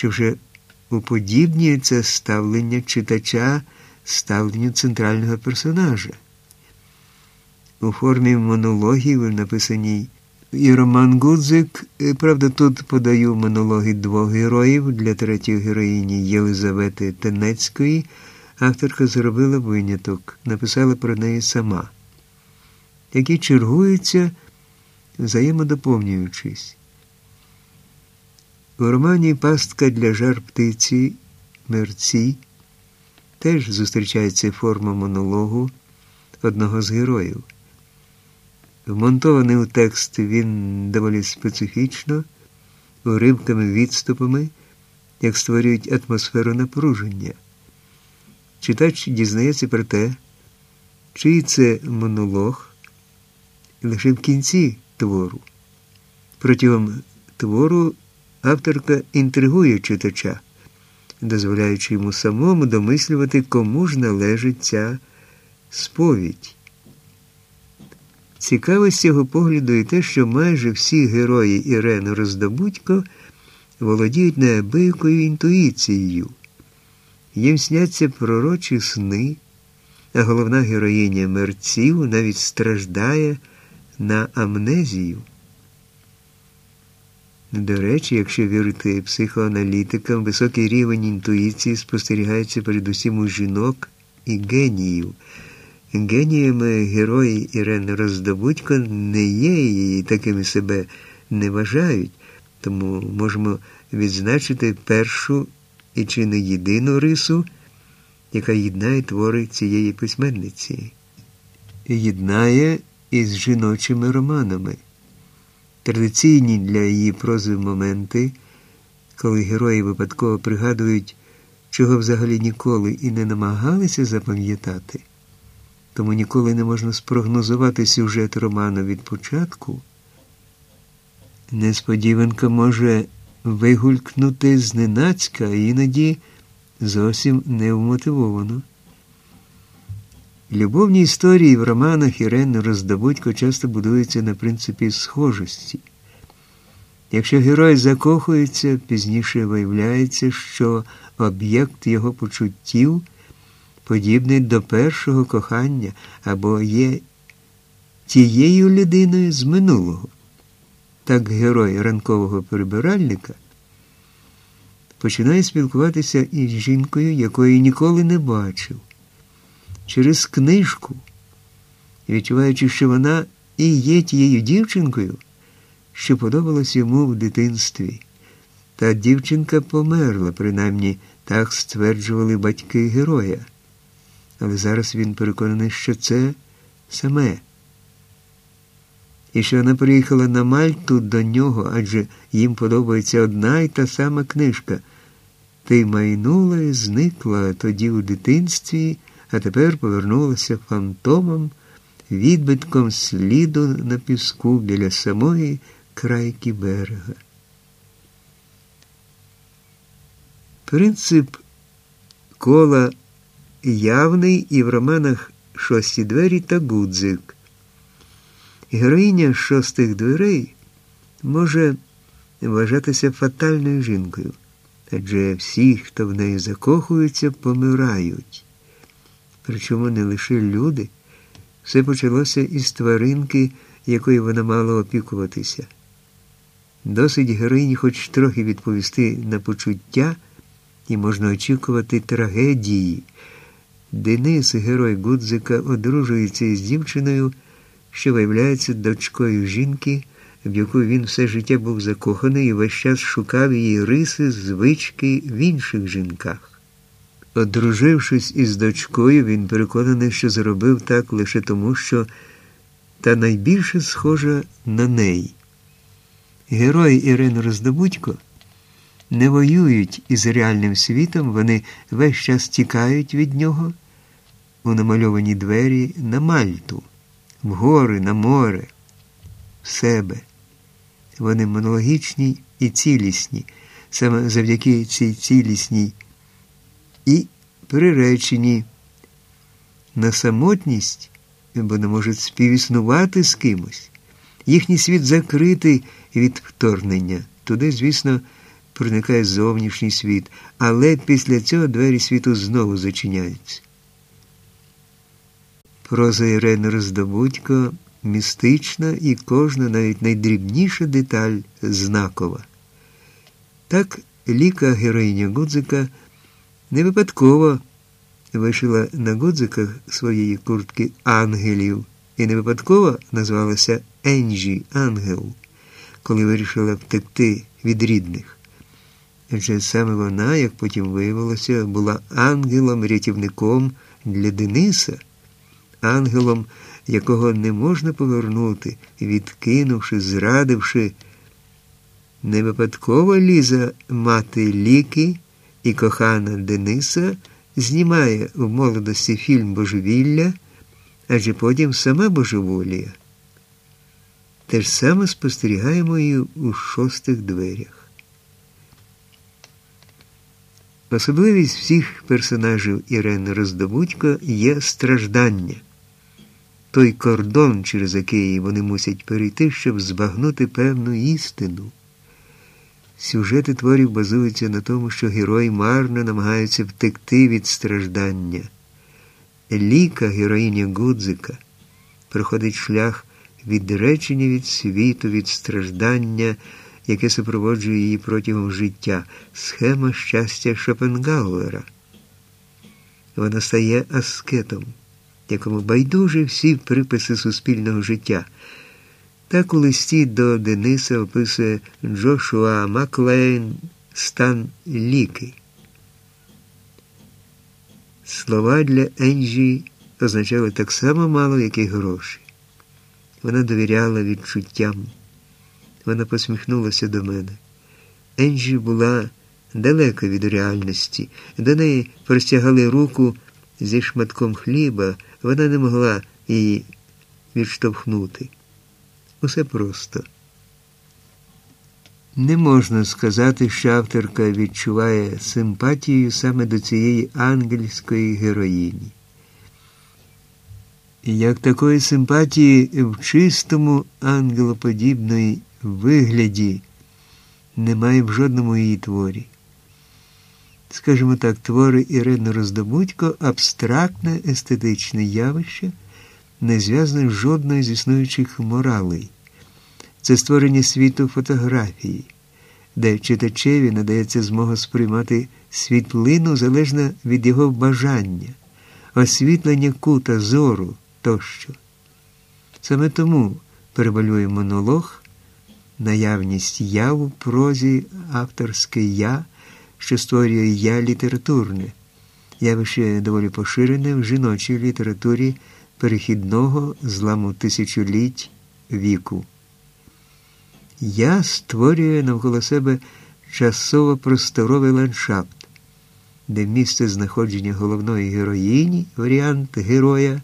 що вже уподібнює це ставлення читача ставленню центрального персонажа. У формі монологів, написаній і Роман Гудзик, правда, тут подаю монологи двох героїв для третьої героїні Єлизавети Тенецької. Авторка зробила виняток, написала про неї сама, які чергуються, взаємодоповнюючись. У романі Пастка для жар птиці мерці теж зустрічається форма монологу одного з героїв. Вмонтований у текст він доволі специфічно, уривками відступами, як створюють атмосферу напруження. Читач дізнається про те, чий це монолог лише в кінці твору. Протягом твору авторка інтригує читача, дозволяючи йому самому домислювати, кому ж належить ця сповідь. Цікаво з цього погляду і те, що майже всі герої Ірени Роздобудько володіють неабиякою інтуїцією. Їм сняться пророчі сни, а головна героїня мерців навіть страждає на амнезію. До речі, якщо вірити психоаналітикам, високий рівень інтуїції спостерігається передусім у жінок і геніїв. Геніями герої Ірени Роздобудько не є і такими себе не вважають, тому можемо відзначити першу і чи не єдину рису, яка єднає твори цієї письменниці, єднає із жіночими романами. Традиційні для її прози моменти, коли герої випадково пригадують, чого взагалі ніколи і не намагалися запам'ятати, тому ніколи не можна спрогнозувати сюжет роману від початку. Несподіванка може вигулькнути зненацька, іноді зовсім невмотивовано. Любовні історії в романах Ірени Роздобудько часто будуються на принципі схожості. Якщо герой закохується, пізніше виявляється, що об'єкт його почуттів подібний до першого кохання або є тією людиною з минулого. Так герой ранкового прибиральника починає спілкуватися із жінкою, якої ніколи не бачив через книжку, відчуваючи, що вона і є тією дівчинкою, що подобалась йому в дитинстві. Та дівчинка померла, принаймні так стверджували батьки героя. Але зараз він переконаний, що це саме. І що вона приїхала на Мальту до нього, адже їм подобається одна й та сама книжка. Ти майнула і зникла тоді у дитинстві а тепер повернулася фантомом, відбитком сліду на піску біля самої крайки берега. Принцип кола явний і в романах Шості двері та Гудзик. Героїня шостих дверей може вважатися фатальною жінкою, адже всі, хто в неї закохуються, помирають. Причому не лише люди, все почалося із тваринки, якою вона мала опікуватися. Досить героїні хоч трохи відповісти на почуття, і можна очікувати трагедії. Денис, герой Гудзика, одружується із дівчиною, що виявляється дочкою жінки, в яку він все життя був закоханий і весь час шукав її риси, звички в інших жінках. Одружившись із дочкою, він переконаний, що зробив так лише тому, що та найбільше схожа на неї. Герої Ірини Роздобудько не воюють із реальним світом, вони весь час тікають від нього у намальовані двері на Мальту, в гори, на море, в себе. Вони монологічні і цілісні. Саме завдяки цій цілісній і приречені на самотність, бо не можуть співіснувати з кимось. Їхній світ закритий від вторгнення. Туди, звісно, проникає зовнішній світ, але після цього двері світу знову зачиняються. Проза Ірени Роздобудько містична і кожна навіть найдрібніша деталь знакова. Так ліка героїня Гудзика не випадково вишила на гудзиках своєї куртки ангелів і не випадково назвалася Енджі Ангел, коли вирішила втекти від рідних. Адже саме вона, як потім виявилося, була ангелом-рятівником для Дениса, ангелом, якого не можна повернути, відкинувши, зрадивши. Не випадково Ліза мати ліки і кохана Дениса знімає в молодості фільм Божевілля, адже потім сама божеволіє. Те ж саме спостерігаємо і у шостих дверях. Особливість всіх персонажів Ірени Роздобудько є страждання, той кордон, через який вони мусять перейти, щоб збагнути певну істину. Сюжети творів базуються на тому, що герой марно намагається втекти від страждання. Ліка, героїня Гудзика, проходить шлях відречення від світу, від страждання, яке супроводжує її протягом життя, схема щастя Шопенгауера. Вона стає аскетом, якому байдуже всі приписи суспільного життя. Так у листі до Дениса описує Джошуа Маклейн стан ліки. Слова для Енджі означали так само мало, як і гроші. Вона довіряла відчуттям. Вона посміхнулася до мене. Енджі була далека від реальності. До неї простягали руку зі шматком хліба, вона не могла її відштовхнути. Усе просто. Не можна сказати, що авторка відчуває симпатію саме до цієї ангельської героїні. Як такої симпатії в чистому ангелоподібної вигляді немає в жодному її творі. Скажімо так, твори Ірини Роздобудько абстрактне естетичне явище не зв'язане з жодною з існуючих моралей. Це створення світу фотографії, де читачеві надається змога сприймати світлину залежно від його бажання, освітлення кута зору тощо. Саме тому перевалює монолог, наявність я в прозі, авторське я, що створює я літературне, явище доволі поширене в жіночій літературі перехідного зламу тисячоліть віку. Я створює навколо себе часово-просторовий ландшафт, де місце знаходження головної героїні, варіант героя,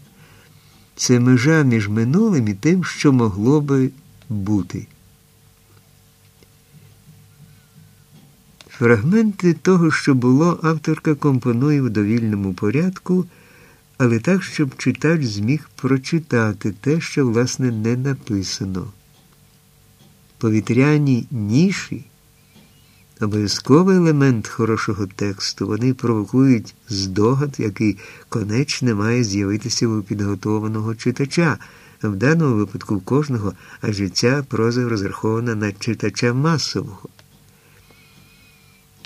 це межа між минулим і тим, що могло би бути. Фрагменти того, що було, авторка компонує в довільному порядку але так, щоб читач зміг прочитати те, що, власне, не написано. Повітряні ніші обов'язковий елемент хорошого тексту, вони провокують здогад, який конечне має з'явитися у підготованого читача, в даному випадку кожного, адже ця проза розрахована на читача масового.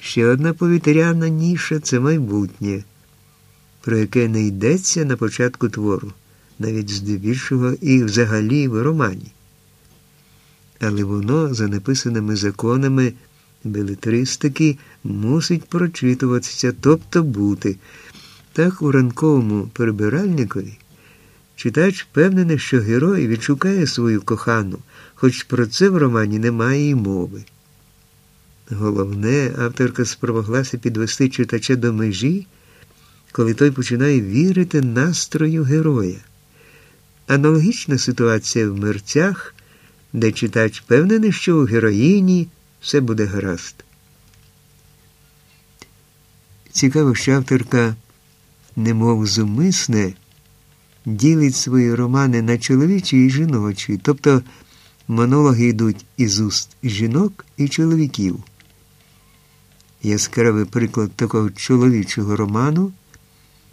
Ще одна повітряна ніша це майбутнє про яке не йдеться на початку твору, навіть здебільшого і взагалі в романі. Але воно, за написаними законами белетристики, мусить прочитуватися, тобто бути. Так у ранковому перебиральникові читач впевнений, що герой відшукає свою кохану, хоч про це в романі немає і мови. Головне, авторка спромоглася підвести читача до межі коли той починає вірити настрою героя. Аналогічна ситуація в мерцях, де читач впевнений, що у героїні все буде гаразд. Цікаво, що авторка, немов зумисне, ділить свої романи на чоловічі і жіночі, тобто монологи йдуть із уст жінок і чоловіків. Яскравий приклад такого чоловічого роману